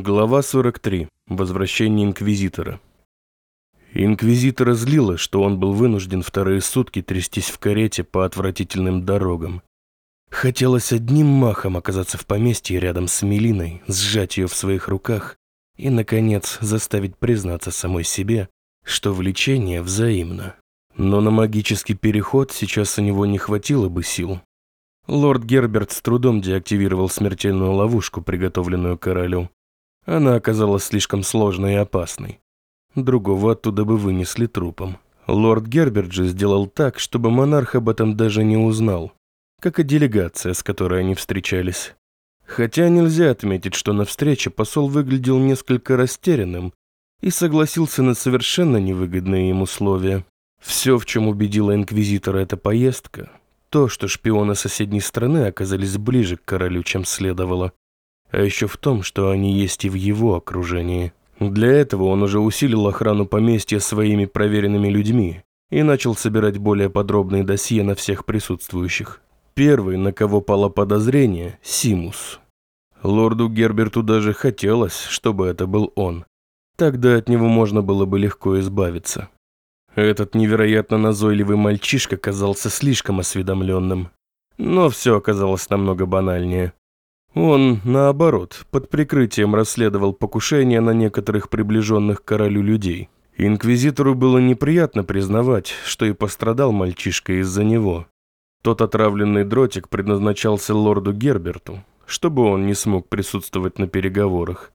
Глава 43. Возвращение Инквизитора. Инквизитора злило, что он был вынужден вторые сутки трястись в карете по отвратительным дорогам. Хотелось одним махом оказаться в поместье рядом с Мелиной, сжать ее в своих руках и, наконец, заставить признаться самой себе, что влечение взаимно. Но на магический переход сейчас у него не хватило бы сил. Лорд Герберт с трудом деактивировал смертельную ловушку, приготовленную королю. Она оказалась слишком сложной и опасной. Другого оттуда бы вынесли трупом. Лорд Герберт же сделал так, чтобы монарх об этом даже не узнал, как и делегация, с которой они встречались. Хотя нельзя отметить, что на встрече посол выглядел несколько растерянным и согласился на совершенно невыгодные ему условия. Все, в чем убедила инквизитора эта поездка, то, что шпионы соседней страны оказались ближе к королю, чем следовало а еще в том, что они есть и в его окружении. Для этого он уже усилил охрану поместья своими проверенными людьми и начал собирать более подробные досье на всех присутствующих. Первый, на кого пало подозрение – Симус. Лорду Герберту даже хотелось, чтобы это был он. Тогда от него можно было бы легко избавиться. Этот невероятно назойливый мальчишка казался слишком осведомленным. Но все оказалось намного банальнее. Он, наоборот, под прикрытием расследовал покушения на некоторых приближенных к королю людей. Инквизитору было неприятно признавать, что и пострадал мальчишка из-за него. Тот отравленный дротик предназначался лорду Герберту, чтобы он не смог присутствовать на переговорах.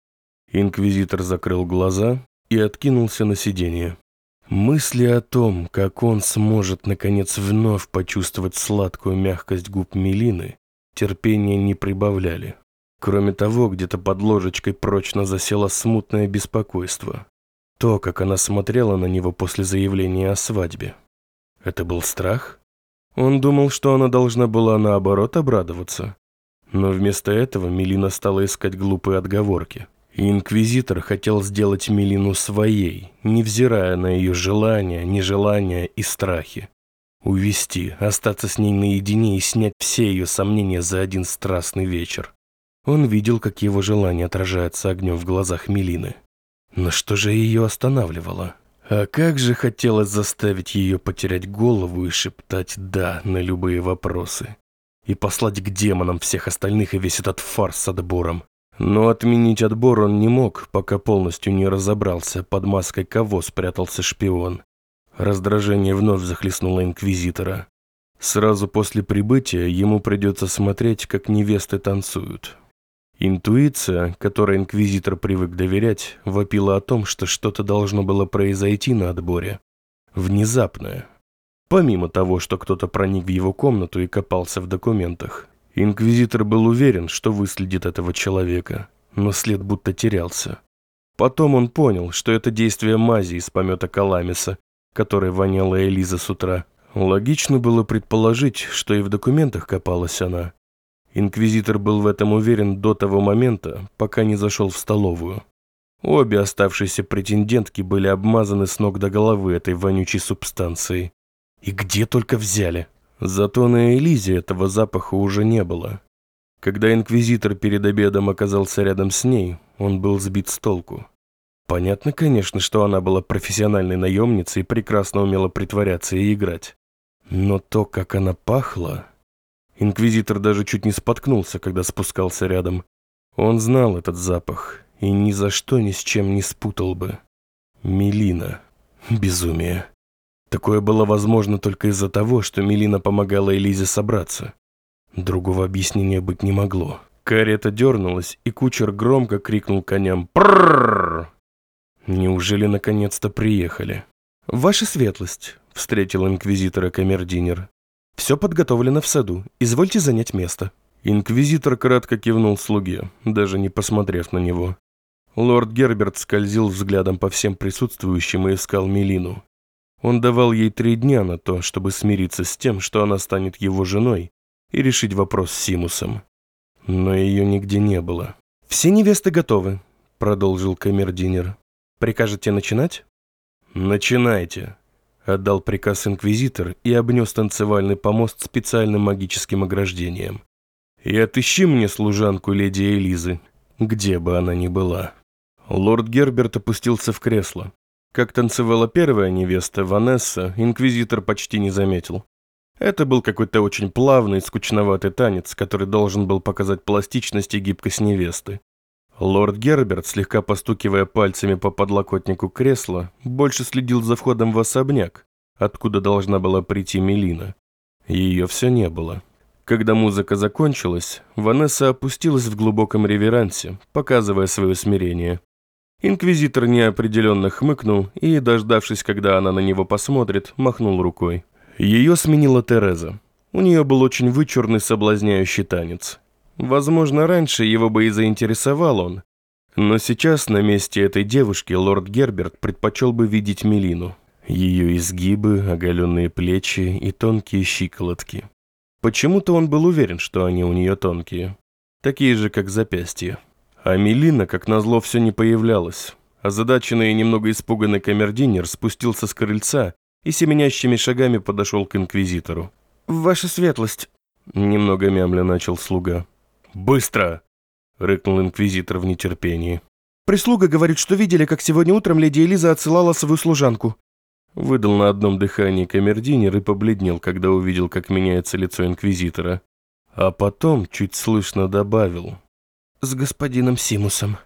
Инквизитор закрыл глаза и откинулся на сиденье. Мысли о том, как он сможет наконец вновь почувствовать сладкую мягкость губ Мелины, терпения не прибавляли. Кроме того, где-то под ложечкой прочно засело смутное беспокойство. То, как она смотрела на него после заявления о свадьбе. Это был страх? Он думал, что она должна была наоборот обрадоваться. Но вместо этого Мелина стала искать глупые отговорки. Инквизитор хотел сделать Мелину своей, невзирая на ее желания, нежелания и страхи. Увести, остаться с ней наедине и снять все ее сомнения за один страстный вечер. Он видел, как его желание отражается огнем в глазах Мелины. Но что же ее останавливало? А как же хотелось заставить ее потерять голову и шептать «да» на любые вопросы. И послать к демонам всех остальных и весь этот фарс с отбором. Но отменить отбор он не мог, пока полностью не разобрался, под маской кого спрятался шпион. Раздражение вновь захлестнуло инквизитора. Сразу после прибытия ему придется смотреть, как невесты танцуют. Интуиция, которой инквизитор привык доверять, вопила о том, что что-то должно было произойти на отборе. Внезапное. Помимо того, что кто-то проник в его комнату и копался в документах, инквизитор был уверен, что выследит этого человека, но след будто терялся. Потом он понял, что это действие мази из помета Каламиса, которой воняла Элиза с утра. Логично было предположить, что и в документах копалась она. Инквизитор был в этом уверен до того момента, пока не зашел в столовую. Обе оставшиеся претендентки были обмазаны с ног до головы этой вонючей субстанцией. И где только взяли. Зато на Элизе этого запаха уже не было. Когда инквизитор перед обедом оказался рядом с ней, он был сбит с толку. Понятно, конечно, что она была профессиональной наемницей и прекрасно умела притворяться и играть. Но то, как она пахла... Инквизитор даже чуть не споткнулся, когда спускался рядом. Он знал этот запах и ни за что ни с чем не спутал бы. Мелина. Безумие. Такое было возможно только из-за того, что Мелина помогала Элизе собраться. Другого объяснения быть не могло. Карета дернулась, и кучер громко крикнул коням «Пррррр!». Неужели наконец-то приехали? «Ваша светлость», — встретил инквизитора камердинер. «Все подготовлено в саду. Извольте занять место». Инквизитор кратко кивнул слуге, даже не посмотрев на него. Лорд Герберт скользил взглядом по всем присутствующим и искал Мелину. Он давал ей три дня на то, чтобы смириться с тем, что она станет его женой, и решить вопрос с Симусом. Но ее нигде не было. «Все невесты готовы», — продолжил камердинер. Прикажете начинать? Начинайте, отдал приказ инквизитор и обнес танцевальный помост специальным магическим ограждением. И отыщи мне служанку леди Элизы. где бы она ни была. Лорд Герберт опустился в кресло. Как танцевала первая невеста, Ванесса, инквизитор почти не заметил. Это был какой-то очень плавный, скучноватый танец, который должен был показать пластичность и гибкость невесты. Лорд Герберт, слегка постукивая пальцами по подлокотнику кресла, больше следил за входом в особняк, откуда должна была прийти Мелина. Ее все не было. Когда музыка закончилась, Ванесса опустилась в глубоком реверансе, показывая свое смирение. Инквизитор неопределенно хмыкнул и, дождавшись, когда она на него посмотрит, махнул рукой. Ее сменила Тереза. У нее был очень вычурный соблазняющий танец. Возможно, раньше его бы и заинтересовал он. Но сейчас на месте этой девушки лорд Герберт предпочел бы видеть Мелину. Ее изгибы, оголенные плечи и тонкие щиколотки. Почему-то он был уверен, что они у нее тонкие. Такие же, как запястья. А Мелина, как назло, все не появлялась. Озадаченный и немного испуганный камердинер спустился с крыльца и семенящими шагами подошел к инквизитору. «Ваша светлость», — немного мямля начал слуга. «Быстро!» — рыкнул инквизитор в нетерпении. «Прислуга говорит, что видели, как сегодня утром леди Элиза отсылала свою служанку». Выдал на одном дыхании камердинер и побледнел, когда увидел, как меняется лицо инквизитора. А потом чуть слышно добавил, с господином Симусом.